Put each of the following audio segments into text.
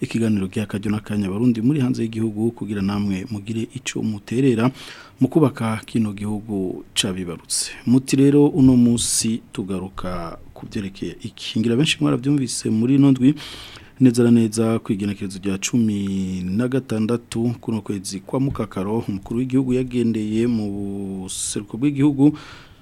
ikiganiro kajyo n'akanya barundi muri hanze y'igihugu kugira namwe mugire icyo muterera mu kubaka kino gihugu cabibarutse muti rero uno munsi tugaruka ku byerekeye ikingira benshi mwarabyumvise muri ino ndwi neza neza ku igenekerezo rya cumi na gatandatu kuno kwezi kwa mukakaro umukuru w'igihugu yagendeye mu seruko bw'igihugu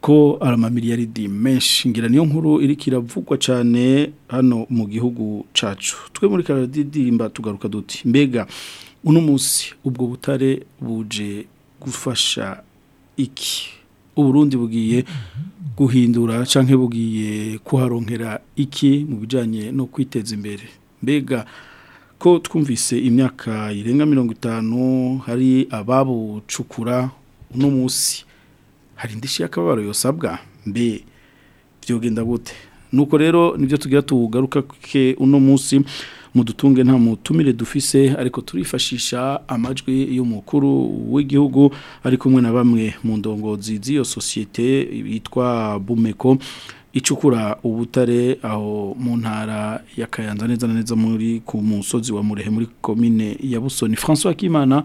ko arama aramamiliyaridi menshi ngira niyo nkuru iri kiravugwa cyane hano mu gihugu cacu twe muri karadirimba tugaruka duti mbega uno munsi ubwo butare buje gufasha iki uburundi bugiye guhindura canke bugiye kuharonkera iki mu bijyanye no kwiteza imbere mbega ko twumvise imyaka irenga mirongo itanu hari ababucukura uno munsi hari indishyi y'akababaro yosabwa mbe byogenda gute nuko rero nibyo tugira tugaruka ke uno munsi mudutunge nta mutumire dufise ariko turifashisha amajwi y'umukuru w'igihugu ari kumwe na bamwe mu ndongozi z'iyo sosiyete yitwa bumeko icukura ubutare aho mu ntara ya kayanza neza neza muri ku musozi wa murehe muri komine ya busoni François akimana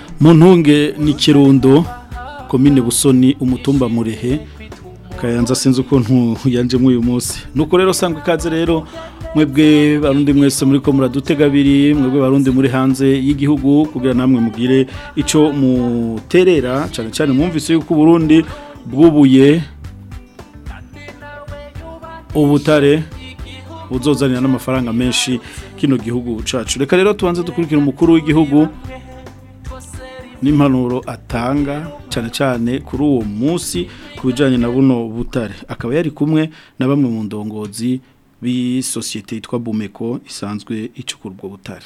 mu ntunge n'ikirundo komine busoni umutumba murehe kayanza sinzi ukuntu yanjemo uyu munsi nuko rero usanga ikaze rero mwebwe barundi mwese muri ko muradutega abiri mwebwe barundi muri hanze y'igihugu kugira namwe mugire icyo muterera cyane cyane mwumvise yuko Burundi bwubuye ubutare buzozanira n'amafaranga menshi kino gihugu cyacu reka rero tubanze dukurikira umukuru w'igihugu n'impanuro atanga cyane cyane kuri uwo munsi ku bijyanye na buno butare akaba yari kumwe na bamwe mu ndongozi b'isosiyete yitwa bumeko isanzwe icukura butare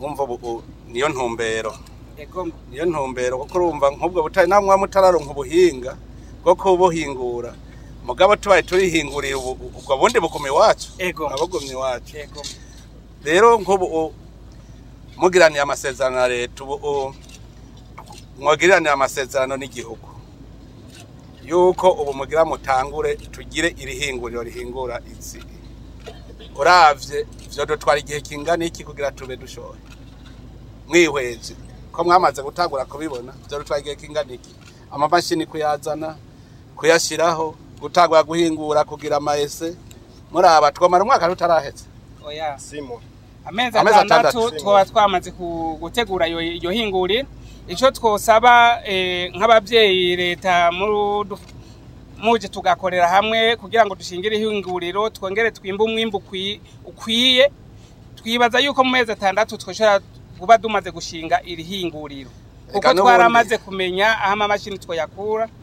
wumva ubu niyo ntumbero niyo ntumbero kuko urumva nk'ubwo butari namwe muba mutararonka ubuhinga bwo kubuhingura mugabo tubaye turihinguriye ubwo bundi buguma iwacu abagumye iwacu rero nk'ubu mugiraniye amasezerano na leta ubu mwagiriraniye amasezerano n'igihugu yuko ubu mugira mutangure tugire irihinguriro rihingura inzi urabye ibyo dutwara igihe kingana iki kugira tube dushoye mwihweze ko mwamaze gutangura kubibona ibyo dutwara igihe kingana iki amamashini kuyazana kuyashyiraho gutangura guhingura kugira amayese aba twamara umwaka tutarahetse amezi atandatu tuba twamaze gutegura iyo hinguriro icyo twosaba eh, nk'ababyeyi leta muje tugakorera hamwe kugira ngo dushingire ihinguriro twongere twimba umwimbu ukwiye twibaza yuko mu mezi atandatu twishobora kuba tumaze gushinga iri hinguriro kuko twaramaze kumenya aho amamashini twayakura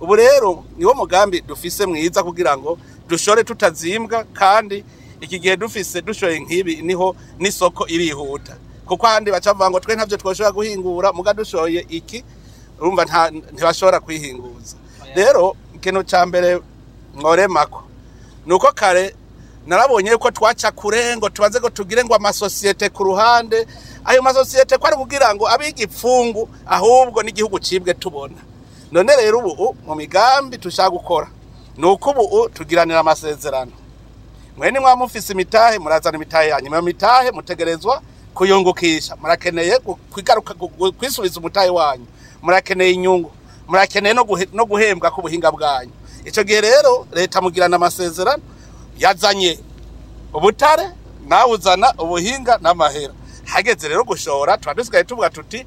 ubu rero niwo mugambi dufise mwiza kugira ngo dushore tutazimbwa kandi iki gihe dufise dushoye nk'ibi niho n'isoko irihuta kuko ahandi bavuga ngo twe ntabyo twashobora guhingura muga dushoye iki urumva ntibashobora kwihinguza rero ikintu cya mbere mwore nuko kare narabonye yuko twaca kurengo ngo tubaze ngo tugire ngo amasosiyete ku ruhande ayo masosiyete kwari kugira ngo abe igipfungu ahubwo n'igihugu cibwe tubona none rero ubu mu migambi dushaka gukora ni uko ubu tugiranira amasezerano mwene mwa mufise imitahe murazana imitahe yanyu iyo mitahe mutegerezwa kuyungukisha murakeneye kwigaruka kwisubiza umutahe wanyu murakeneye inyungu murakeneye no guhembwa k'ubuhinga bwanyu icyo gihe rero leta mugirana amasezerano yazanye ubutare nawuzana ubuhinga n'amahera hageze rero gushora tuba dusigaye tuvuga tuti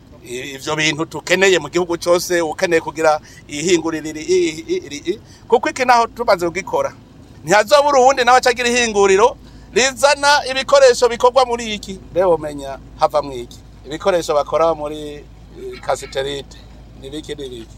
ibyo bintu tukeneye mu gihugu cyose ukeneye kugira ihingurire kuko iki naho tumaze kugikora ntihazabura uwundi nawe acagira ihinguriro rizana ibikoresho bikorwa muri iki reba umenya hava mu iki ibikoresho bakora muri kasiterite n'ibiki n'ibiki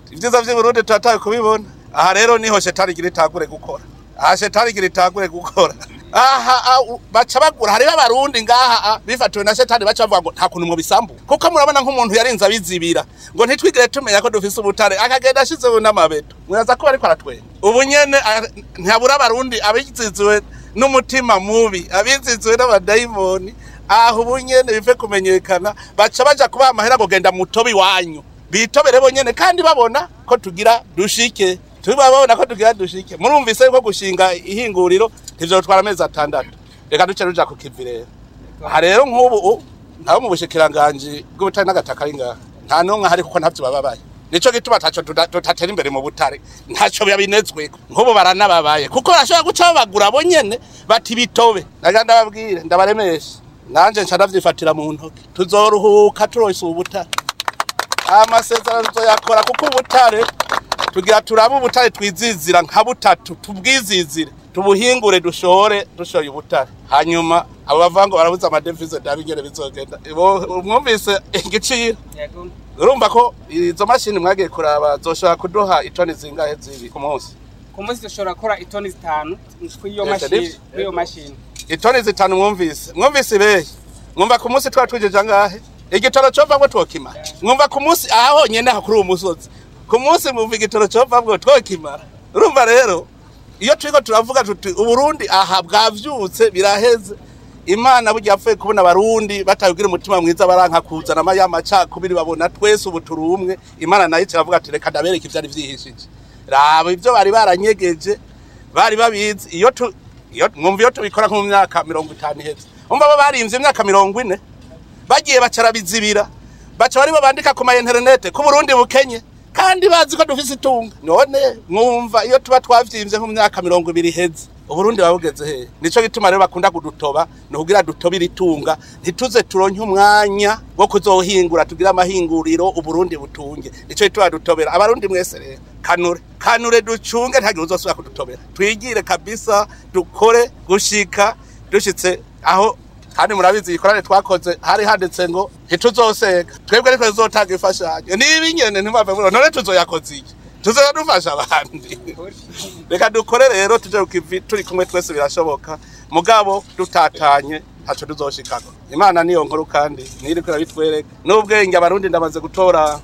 ibyiza by'uburundi turataye kubibona aha rero niho shetani igira itangure gukora aha shetani igira itangure gukora aha baca bagura hariho abarundi ngaha bifatiwe na shetani baca bavuga ngo nta kuntu mubisambu kuko murabona nk'umuntu yarinze abizibira ngo ntitwigire tumenya ko dufise ubutare akagenda ashize ubu n'amabeto muraza kuba ariko aratwenga ubu nyene ntabura abarundi abiziziwe n'umutima mubi abiziziwe n'abadayimoni aho ubu nyene bive kumenyekana baca baja kubaha amahera ngo genda mutobe iwanyu bitobere bonyine kandi babona ko tugira dushike babona ko tugira dushike murumvise ko gushinga ihinguriro ntibyorutwara amezi atandatu reka duce ruja ku kivi rero aha rero nk'ubu nabo mu bushikiranganji bw'ubutare n'agataka ari ngaha nta n'umwe ahari kuko ntabyo bababaye nicyo gituma ntacyo tudatera imbere mu butare ntacyo babinezwe nk'ubu baranababaye kuko bashobora guca babagura bonyine bati bitobe naga ndababwire ndabaremesha nanjye nshya ndabyifatira mu ntoki tuzoruhuka turose ubutare amasezerano tuyakora kuko ubutare tugira turabe ubutare twizizira nka butatu tubwizizire tubuhingure dushore dushoye ubutare hanyuma abo bavuga ngo barabuze amadevize nta bigere bizogenda mwumvise igiciro urumva ko izo mashini mwagiye kuraba zoshobora kuduha itoni zingahe ziri ku munsi ku munsi dushobora gukora itoni zitanu kuri iyo mashini itoni zitanu mwumvise mwumvise ibeye mwumva ku munsi twari tugejeje angahe igitoro cyovamwo twokimara mwumva ku munsi aha honyine kuri uwo ku munsi mwumva igitoro cyovamwo twokimara urumva rero iyo turi ko turavuga tuti uburundi aha bwabyutse biraheze imana burya yapfuye kubona abarundi batabwira umutima mwiza baranka kuzana y'amacakubiri babona twese ubu turi umwe imana nayo iravuga ati reka ndabereke ibyari byihishije raba ibyo bari baranyegeje bari babizi iyo mwumva iyo tubikora nko mu myaka mirongo itanu ihetse mwumva bo barinze imyaka mirongo ine bagiye bacarabizibira baca baribo bandika ku ma interinete ko Burundi bukenye kandi bazi ko dufise itunga none mwumva iyo tuba twavyimbye mu myaka mirongo ibiri heze uburundi babugeze hehe nico gituma rero bakunda kudutoba ni kugira dutobire itunga ntituze turonke umwanya wo kuzohingura tugire amahinguriro uburundi butunge nico gituma dutobera abarundi mwese rero kanure kanure ducunge ntagira uzosubira kudutobera twigire kabisa dukore gushika dushyitse aho kandi murabizi ikorane twakoze hari handitse ngo ntituzoseka twebwe ariko tuzotanga imfashanyo niba inyene ntimwave muri none tuzoyakoze iki tuzoya abandi reka dukore rero tuje turi kumwe twese birashoboka mugabo dutatanye haco tuzoshikana imana niyo nkuru kandi niri kurabitwereka n'ubwenge abarundi ndamaze gutora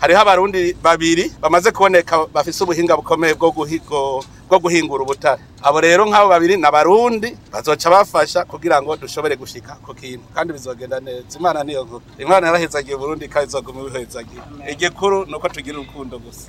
hariho abarundi babiri bamaze kuboneka bafise ubuhinga bukomeye bwo guhingura ubutare abo rero nk'abo babiri ni abarundi bazoca bafasha kugira ngo dushobore gushika ku kintu kandi bizogenda neza imana niyo nkuru imana yarahezagiye burundi kandi izoguma ibihezagiye igikuru ni uko tugira urukundo gusa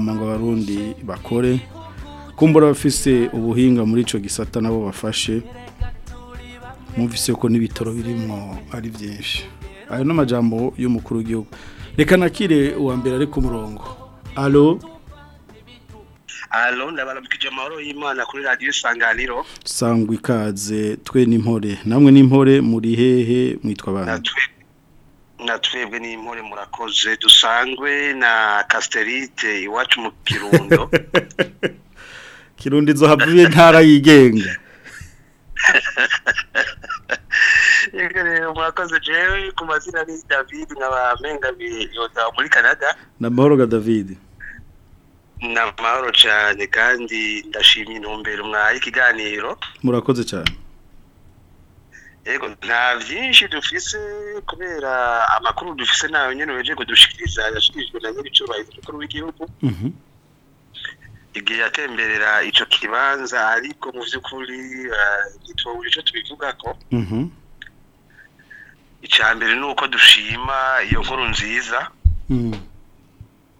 ngo abarundi bakore kumbura abafise ubuhinga muri icyo gisata nabo bafashe mwumvise ko n'ibitaro birimo ari byinshi ayo ni amajambo y'umukuru w'igihugu reka nakire uwa mbere ari ku murongo alo alo ndabaramukije amahoro y'imana kuri radiyo isanganiro sangwa ikaze twe n'impore namwe n'impore muri hehe mwitwa abantu natwebwe n'impore murakoze dusangwe na kasiterite iwacu mu kirundo kirundo inzu havuye intara yigenga yego murakoze jewe ku ni david nkaba mpengamiye yoda muri canada na mahoro ga david ni amahoro cyane kandi ndashimye intumbero mwaha ikiganiro murakoze cyane yego nta byinshi dufise kubera amakuru dufise nayo nyine weje kudushikiriza yashikirijwe na nyir'icyubahiro umukuru w'igihugu mhm. igihe yatemberera icyo kibanza ariko mu by'ukuri gitubura eh, icyo tubivuga ko mhm. icya mbere ni uko dushima iyo nkuru nziza mhm.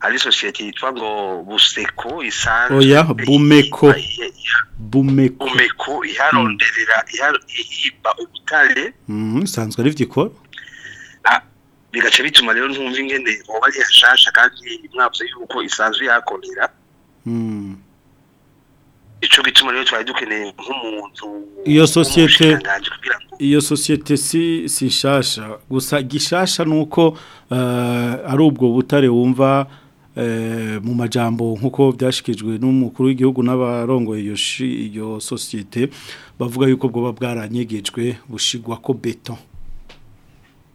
ari sosiyete yitwa ngo buseko isanzwe oya bumeko bumeko iharonderera mm. ihimba ubutare mhm, isanzwe ari byo bigaca bituma rero ntumva ingene woba ari hashasha kandi mwabyo yuko isanzwe yakomera hmm. icyo gituma rero twari dukeneye nk'umuntu iyo sosiyete iyo sosiyete si si nshasha gusa gishasha ni uko eh, ari ubwo butare wumva eh, mu majambo nk'uko byashyikirijwe n'umukuru w'igihugu n'abarongoye iyo sosiyete bavuga yuko bwoba bwaranyegejwe bushigwa ko beton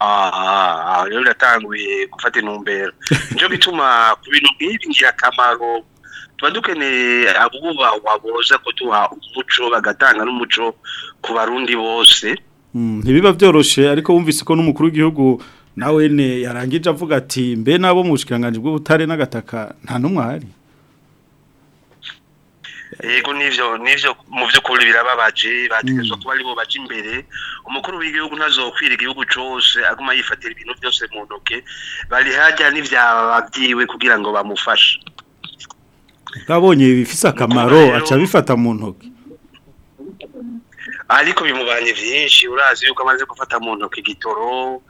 aha rero uratanguye gufata intumbero nicyo gituma ku bintu nk'ibi ngirakamaro tuba dukeneye abubahwa boza kuduha umuco bagatanga n'umuco ku barundi bose Hmm, ntibiba byoroshye ariko wumvise ko n'umukuru w'igihugu nawe yarangije avuga ati mbe nabo mu bushikiranganji bw'ubutare n'agataka nta n'umwari yego nivyo nivyo mu by'ukuri birababaje bategezwa hmm. kuba aribo baje imbere umukuru w'igihugu ntazokwira igihugu cyose aguma yifatira ibintu byose mu ntoke bari hajya n'ivyababyiwe kugira ngo bamufashe babonye bifisa akamaro aca bifata mu ntoke ariko bimubanye byinshi urazi yuko amaze gufata mu ntoki igitoro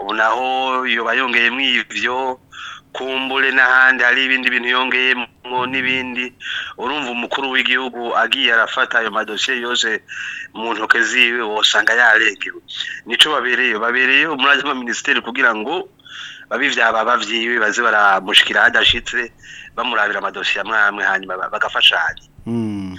ubu naho yoba yongeyemo ibyo kumbure n'ahandi hari ibindi bintu yongeyemo n'ibindi urumva umukuru w'igihugu agiye arafata ayo madosiye yose mu ntoki ziwe wasanga yarengewe nicyo babereye babereye umurage wa minisiteri kugira ngo babe ibyaba babyiwe baze baramushikira hadashyitse bamurabira amadosiye amwe amwe hanyuma bagafashanya hmm.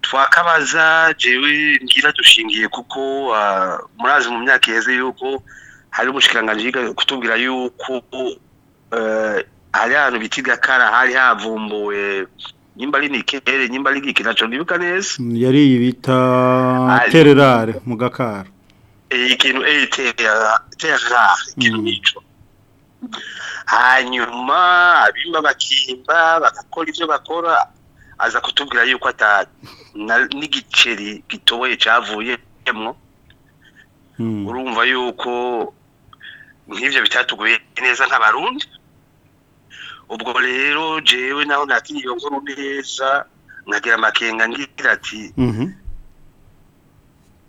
twakabaza jewe ngira dushingiye kuko ah, murazi mu myaka iheze yuko hari umushikiranganji kutubwira yuko ah, hari ahantu bita igakara hari havumbuwe nimba ari nikere nimba ari igiki naco ndibuka neza yari bita tererare mu gakara eh, ikintu eh, tererare ikintu mm. nico hanyuma abimba bakimba bagakora ivyo bakora aza kutubwira yuko n'igiceri gitoboye cyavuyemo hmm. urumva yuko nk'ibyo bitatuguye neza nk'abarundi ubwo rero jewe naho nakinyiye nkuru neza nkagira amakenga ngira ati mhm.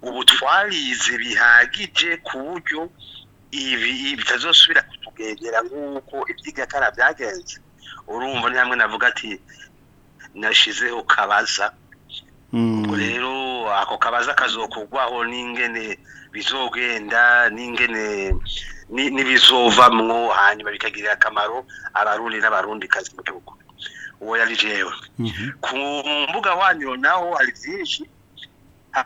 ubu twarize bihagije ku buryo ibi bitazosubira kutugendera nk'uko iby'igakara byagenze urumva ni hamwe navuga ati nashizeho kabaza hmm. ubwo rero ako kabaza kazokugwaho n'ingene bizogenda n'ingene n'ibizovamwo hanyuma bikagirira akamaro abarundi n'abarundi kazi mu gihugu uwo yari jewe mhm. ku mbuga wanyu naho hari byinshi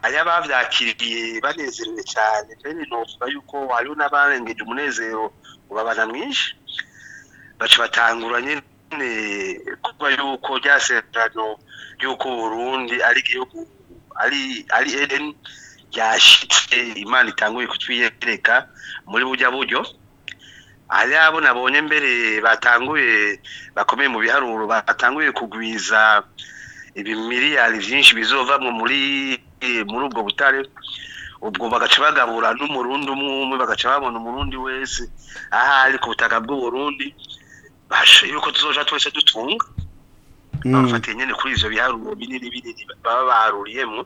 aya babyakiriye banezerewe cyane mbere novuga yuko hariho n'abarengeje umunezero ubabana mwinshi baca batangura nyine kuba yuko ryasezerano yuko Burundi ari igihugu ari ari Eden yashitse imana itanguye kutwiyereka muri bujya buryo hari abo nabonye mbere batanguye bakomeye mu biharuro batanguye kugwiza miliyari byinshi bizovamo muri muri ubwo butare ubwo bagaca bagabura n'umurundi umwe bagaca babona umurundi wese aha ari ku butaka bw'uburundi bashe yuko tuzoja twese dutunga mm. bafatiye nyene kuri ivyo biharuro binini binini baba baruriyemwo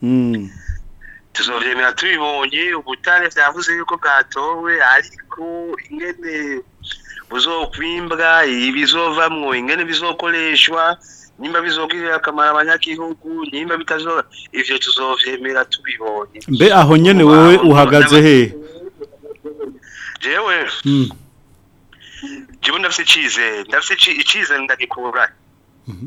hmm. tuzobyemera tubibonye ubutare byavuze yuko bwatowe ariko ingene buzokwimbwa ibizovamwo ingene bizokoreshwa nimba bizogirira akamaro abanyagihugu nimba bitazo ivyo tuzovyemera tubibonye mbe aho nyene wewe uhagaze he jewe hmm. Hmm. njyewe ndafite icyizere ndafite icyizere ndagikura mhm.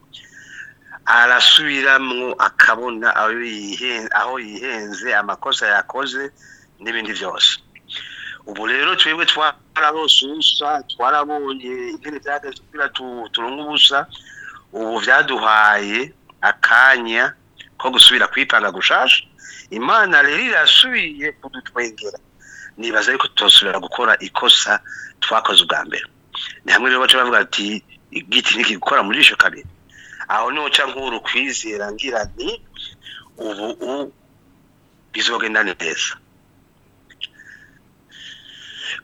arasubiramo akabona aho yihenze amakosa yakoze n'ibindi byose ubu rero twebwe twararose ubusa twarabonye intebe byagazira turonka ubusa ubu byaduhaye akanya ko gusubira kwipanga gushasha imana rero irasubiye kudutwengera nibaza yuko tutosubira gukora ikosa twakoze ubwa mbere ni hamwe rero baca bavuga ati igiti ntikigukora muri ijisho kabiri aho niho nca nkuru kwizera ngira nti ubu bizogenda neza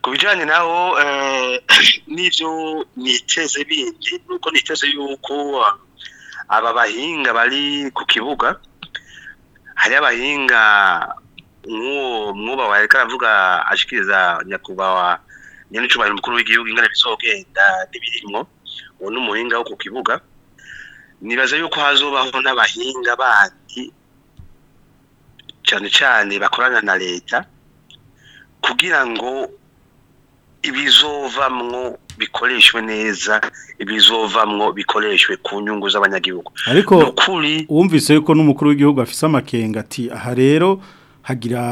ku bijyanye naho eh, nivyo niteze bindi nuko niteze yuko ah, aba bahinga bari ku kibuga hari abahinga mwuba wa reka aravuga ashikiriza nyakubahwa nyine cyubahiro mukuru w'igihugu ingana bizogenda n'ibirimo uwo ni umuhinga wo ku kibuga nibaza yuko hazubaho n'abahinga bandi cyane cyane bakorana na leta kugira ngo ibizovamwo bikoreshwe neza ibizovamwo bikoreshwe ku nyungu z'abanyagihugu ariko wumvise yuko n'umukuru w'igihugu afise amakenga ati aha rero hagira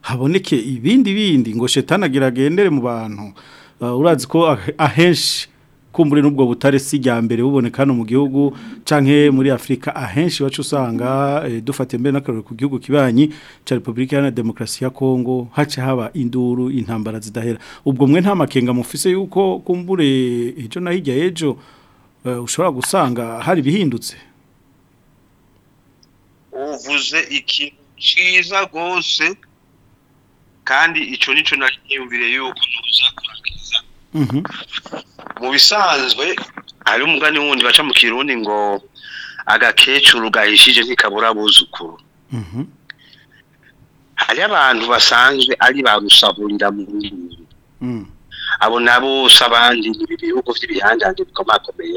haboneke ibindi bindi ngo shetani agira agendere mu bantu uh, urazi ko ahenshi kumbure n'ubwo butare si rya mbere buboneka hano mu gihugu canke muri Afrika ahenshi wacu usanga e, eh, dufate mbere n'akarore ku gihugu kibanyi ca Republika ya Demokrasi ya Kongo hace haba induru intambara zidahera ubwo mwe nta makenga mufise yuko kumbure ejo na ejo uh, eh, ushobora gusanga hari bihindutse uvuze ikintu ciza gose kandi ico nico nakiyumvire yuko nuza kurakiza mhm. bisanzwe hari umugani wundi baca mu kirundi ngo agakecuru gahishije ntikabura abuzukuru mhm. hariho abantu basanzwe ari ba rusahurira mu nzu mm. abo nabo abandi ni ibihugu by'ibihangange bikomakomeye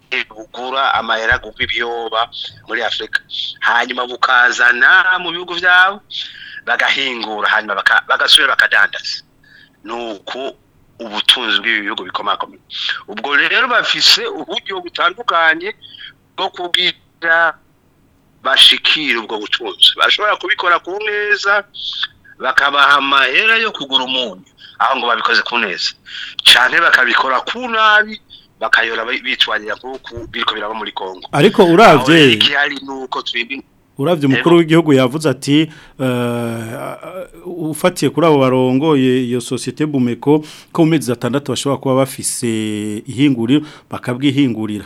bugura amahera agugwa ibyoba muri afurika hanyuma bukazana mu bihugu byabo bagahingura hanyuma bagasubira bakadandaza ni ubutunzi bw'ibi bihugu bikomakomeye ubwo rero bafise uburyo butandukanye bwo kubwira bashikira ubwo butunzi bashobora kubikora ku neza bakabaha amahera yo kugura umunyu aho ngo babikoze ku neza cyane bakabikora ku nabi bakayora bitwanira nk'uko biriko biraba muri kongo ariko uravye iki hari nuko urabye umukuru w'igihugu yavuze ati eh, ufatiye kuri abo barongoye iyo sosiyete bumeko ko mu atandatu bashobora kuba bafise ihinguriro bakabwihingurira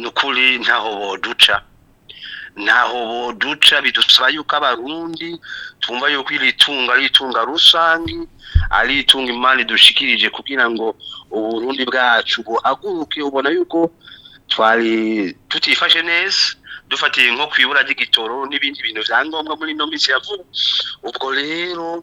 n’ukuri ukuri ntaho boduca ntaho duca bidusaba yuko abarundi twumva yuko iri tunga ari itunga rusange ari itunga imana idushikirije kugira ngo uburundi bwacu buhaguruke ubona yuko twari tutifashe neza dufatiye nko ku ibura ry'igitoro n'ibindi bintu bya ngombwa muri ino minsi ya vuba ubwo rero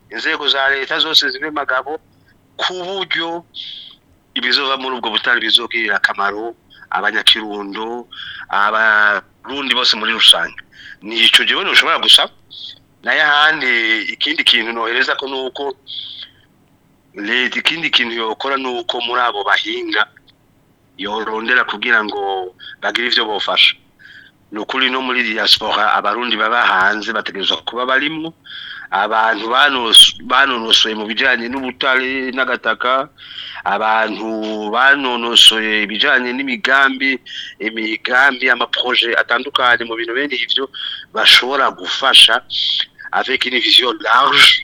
inzego za leta zose zibe magabo ku buryo ibizova muri ubwo butare bizogirira akamaro abanyakirundo abarundi bose muri rusange ntico jewe ntushobora gusaba nayo ahandi ikindi kintu nohereza ko nuko leta ikindi kintu yokora nuko muri abo bahinga yorondera kugira ngo bagire ibyo bafasha bofasha ukuri no muri diaspora abarundi baba hanze bategerezwa kuba barimwo abantu banonosoye mu bijyanye n'ubutare n'agataka abantu banonosoye ibijyanye n'imigambi imigambi amaproje atandukanye mu bintu bene ibyo bashobora gufasha aveka une vision large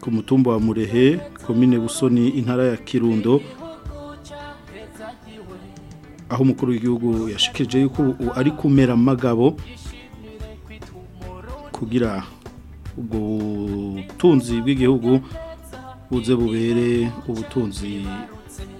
ku mutumba wa murehe komine busoni intara ya kirundo aho umukuru w'igihugu yashikije yuko ari kumera amagabo kugira ubwo butunzi bw'igihugu buze bubere ubutunzi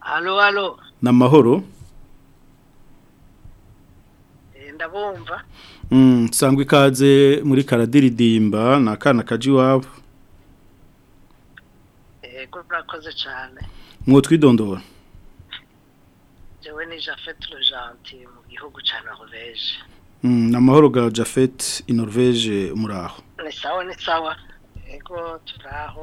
alo alo ni amahoro eh, ndabumva nsangwa mm, ikaze muri karadiridimba ni akana kaji iwabo yego eh, murakoze cyane mwotwidondora jewe ni jafete rujanti mu gihugu cya na mm, amahoro ga Jafet i norvege muraho ni sawa ni sawa yego turaho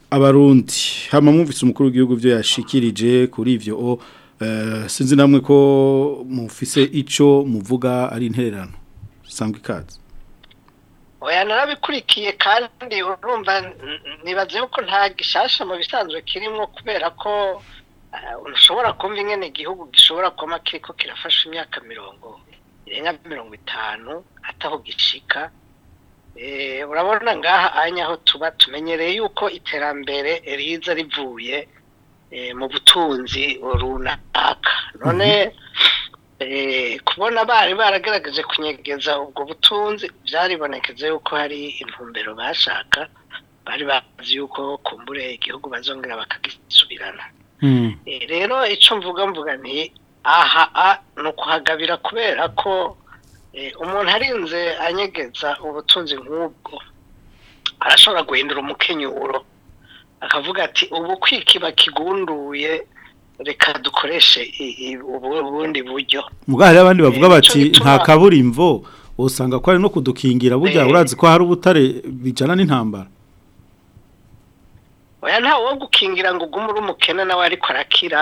abarundi hano mwumvise umukuru w'igihugu byo yashikirije kuri o eh, sinzi namwe ko mufise icyo muvuga ari intererano isanzwe ikaze oya narabikurikiye kandi urumva nibaze yuko nta gishasha mu bisanzwe kirimo kubera ko ushobora eh, kumva ingene igihugu gishobora kuba kiriko kirafasha imyaka mirongo irenga mirongo itanu ataho gicika eh, urabona ngaha anya aho tuba tumenyereye yuko iterambere riza rivuye eh, mu butunzi runaka none mhm. Eh, kubona bari baragaragaje kunyegeza ubwo butunzi byaribonekeze yuko hari intumbero bashaka bari bazi yuko kumbure igihugu bazongera bakagisubirana hmm. eh, rero icyo mvuga mvuga ni aha a ni ukuhagabira kubera ko eh, umuntu arinze anyegeza ubutunzi nk'ubwo arashobora guhindura umukenyuro akavuga ati ubu kwikiba kigunduye reka dukoreshe ubundi buryo mbwa hari abandi bavuga eh, bati nta kaburimbo usanga ko ari no kudukingira burya eh. urazi ko hari ubutare bijana n'intambara oya ntawe wo gukingira ngo ugume uri umukene nawe ariko arakira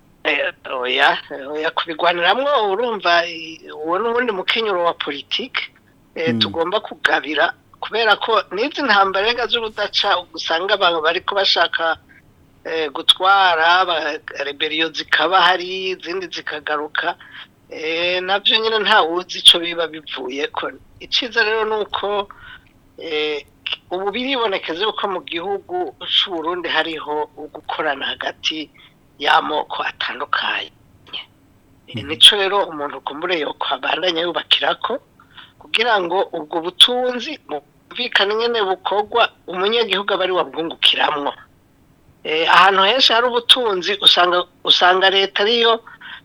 eh, oya oya kubigwaniramwo urumva uwo n'ubundi mukenyero wa politiki eh, hmm. tugomba kugabira kubera ko n'izi ntambaraga z'urudaca usanga abantu bari kubashaka gutwara reberiyo zikaba hari izindi zikagaruka Eh, nabyo nyine nta uzi icyo biba bivuye ko icyiza rero ni uko eh, ubu biribonekeza uko mu gihugu cy'uburundi hariho gukorana hagati y'amoko atandukanye eh, mhm. nicyo rero umuntu kumbure yo abandanya yubakira ko kugira ngo ubwo butunzi bumvikane nyine bukorwa umunyegihugu aba ari wabwungukiramwo ahantu henshi hari ubutunzi usanga usanga leta ariyo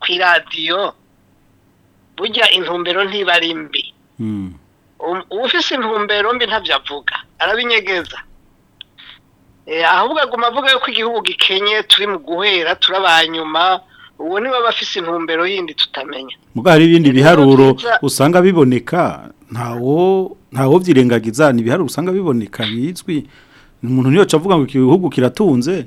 ku iradiyo burya intumbero ntiba mbi hmm. Um, ufise intumbero mbi ntabyo avuga arabinyegeza ahubwo aguma avuga yuko igihugu gikenye turi mu guhera turabanyuma uwo niba bafise intumbero yindi tutamenya muga hari ibindi biharuro usanga biboneka ntawo ntawo byirengagiza ni ibiharuro usanga biboneka bizwi umuntu niyo avuga ngo igihugu kiratunze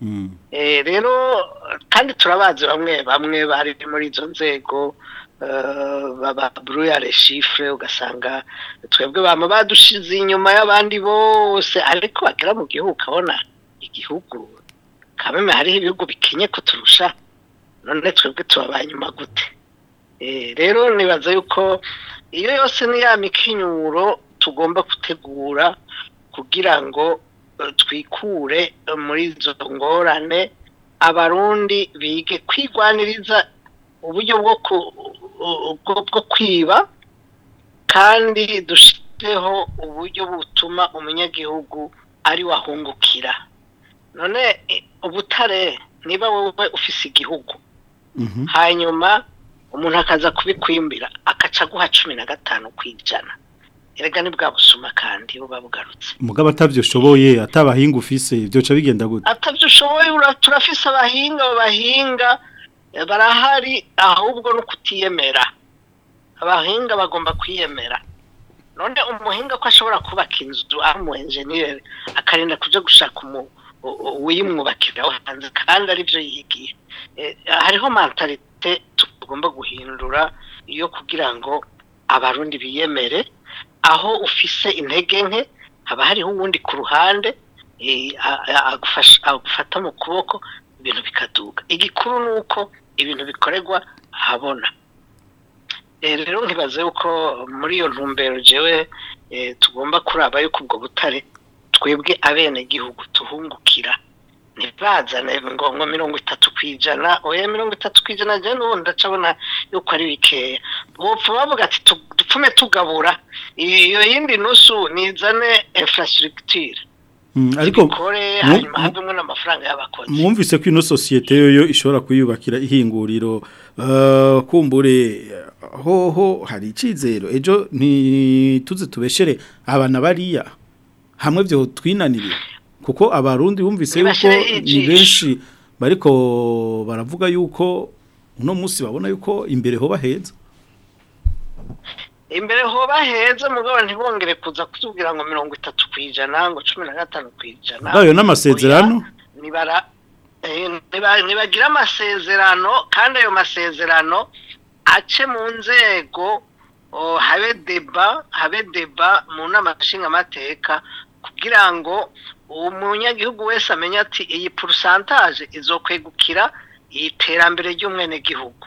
mm. eh, rero kandi turabazi bamwe bamwe bari muri izo nzego baburuyare shifure ugasanga twebwe baba badushize inyuma y'abandi bose ariko bagera mu gihugu ukabona igihugu kabeme hariho ibihugu bikenye kuturusha none twebwe tuba nyuma gute eh, rero nibaza yuko iyo yose ni ya mikinyuro tugomba gutegura kugira ngo eh, twikure muri izo ngorane abarundi bige kwigwaniriza uburyo bwo bwo kwiba kandi dushyizeho uburyo butuma umunyagihugu ari wahungukira none ubutare niba wowe ufise igihugu mhm. hanyuma umuntu akaza kubikwimbira akaca guha cumi na gatanu ku ijana erega ni bwa busuma kandi buba bugarutse mugabo atabyushoboye atabahinga ufise byoca bigenda gute atabyushoboye turafise abahinga bahinga barahari ahubwo no kutiyemera abahinga bagomba kwiyemera none umuhinga ko ashobora kubaka inzu ari umu akarinda kujya gushaka uwuyimwubakira wo hanze kandi aribyo yigiye hariho mantalite tugomba guhindura iyo kugira ngo abarundi biyemere aho ufise intege nke haba hariho uwundi ku ruhande e, agufata mu kuboko ibintu bikaduka igikuru ni uko ibintu bikorerwa habona eh, rero ntibaze yuko muri iyo ntumbero jewe eh, tugomba kuraba yuko ubwo butare twebwe abenegihugu tuhungukira ntibazane ngo mirongo itatu ku ijana oya mirongo itatu ku ijana njyewe n'ubundi ndacabona yuko ari bikeya bopfa bavuga ati dupfume tugabura iyo yindi nusu nizane infrastructure Mm, ariko mwumvise ko ino sosiyete yoyo ishobora kuyubakira ihinguriro eh, kumbure hoho hari icyizero ejo ntituzi tubeshere abana bariya hamwe byo twinanire kuko abarundi bumvise yuko ni benshi bariko baravuga yuko uno munsi babona yuko imbere ho baheza imbere hoba heza mugabo ntibongere kuza kutubwira ngo mirongo itatu ku ijana ngo cumi na gatanu ku ijana bwayo n'amasezerano ntibagira eh, amasezerano kandi ayo masezerano ace mu nzego habe deba habe deba mu nama nshingamateka kugira ngo umunyagihugu wese amenye ati iyi purusantaje izokwegukira iyi terambere ry'umwenegihugu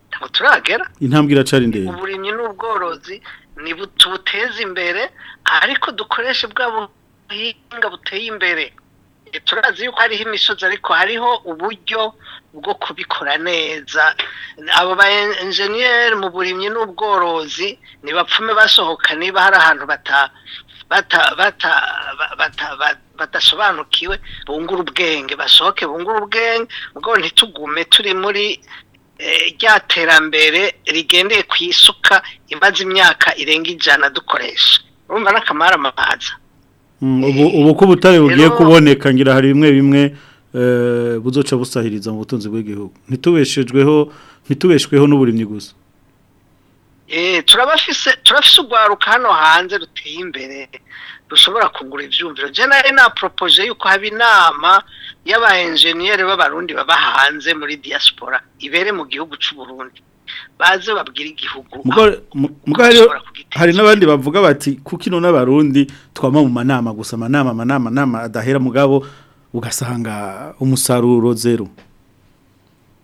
ntabwo turagera intambwe iracari ndende uburimyi n'ubworozi tubuteze imbere ariko dukoreshe bwa buhinga buteye imbere turazi yuko hariho imisozi ariko hariho uburyo bwo kubikora neza abo ba enjeniyeri mu burimyi n'ubworozi ntibapfume basohoka niba hari ahantu badasobanukiwe bungura ubwenge basohoke bungura ubwenge ubwo ntitugume turi muri Eh, ryaterambere rigendeye ku isuka imaze imyaka irenga ijana dukoresha urumva n'akamara amabanza mm, ubu ko ubutare bugiye kuboneka ngira hari bimwe bimwe eh, buzoca busahiriza mu butunzi bw'igihugu ntitubeshejweho n'uburimyi gusa Eh, turafise urwaruka hano hanze ruteye imbere dushobora kugura ibyumviro njye nari naporopoje yuko haba inama y'aba enjeniyeri b'abarundi baba hanze muri diaspora ibere mu gihugu cy'uburundi baze babwire igihugu hari n'abandi bavuga bati kuko ino n'abarundi twama mu manama gusa amanama amanama adahera mugabo ugasanga umusaruro zero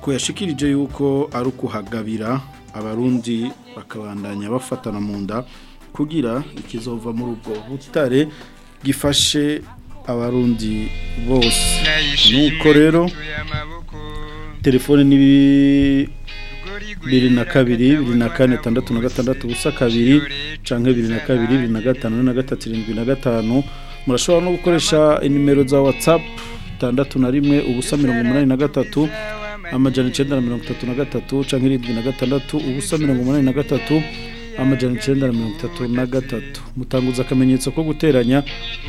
ko yashikirije yuko ari ukuhagabira abarundi bakabandanya bafatana mu nda kugira ikizova muri ubwo butare gifashe abarundi bose nuko rero telefone ni bibiri na kabiri bibiri na kane tandatu na gatandatu ubusa kabiri canke bibiri na kabiri bibiri na gatanu na gatatu irindwi na gatanu murashobora no gukoresha inimero za watsapu itandatu na rimwe ubusa mirongo umunani na gatatu amajana icyenda na mirongo itatu na gatatu cyangwa irindwi na gatandatu ubusa mirongo umunani na gatatu amajana icyenda na mirongo itatu na gatatu mutanguza akamenyetso ko guteranya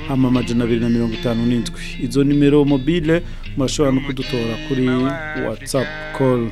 amamajana abiri na mirongo itanu n'indwi izo nimero mobile murashobora no kudutora kuri watsapu koru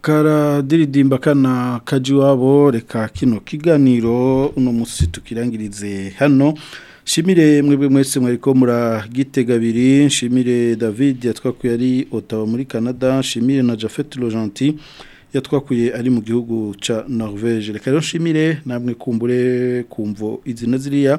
karadiridimba kana kaji wabo reka kino kiganiro uno munsi tukirangirize hano shimire mwebwe mwese mwariko muragitegabiri shimire david yatwakuye ari Ottawa muri canada shimire na jafete Lojanti yatwakuye ari mu gihugu ca norvege reka rero nshimire namwe kumbure kumvo izina ziriya